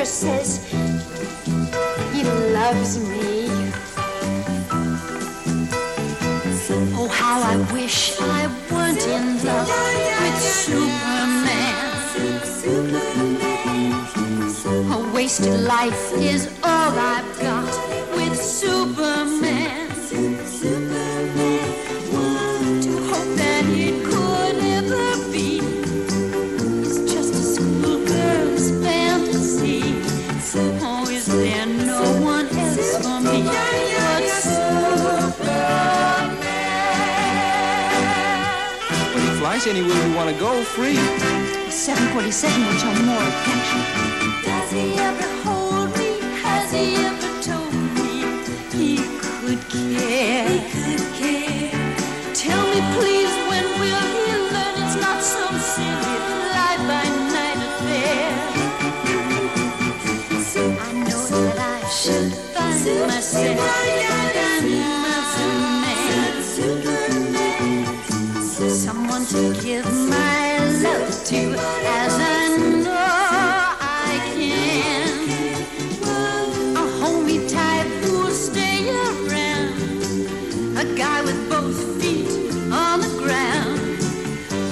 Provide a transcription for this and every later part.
neighbor says he loves me. Oh, how I wish I weren't in love with Superman. A wasted life is all I've got with Superman. Flies anywhere we want to go, free. 747 will tell more attention. Does he ever hold me? Has he ever told me he could care? He could care. Tell me, please, when will he learn it's not some silly fly by night affair? I know that I should find myself to give my love to as I know I can. A homie type who'll stay around. A guy with both feet on the ground.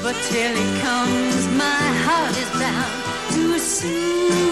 But till he comes, my heart is bound to Superman.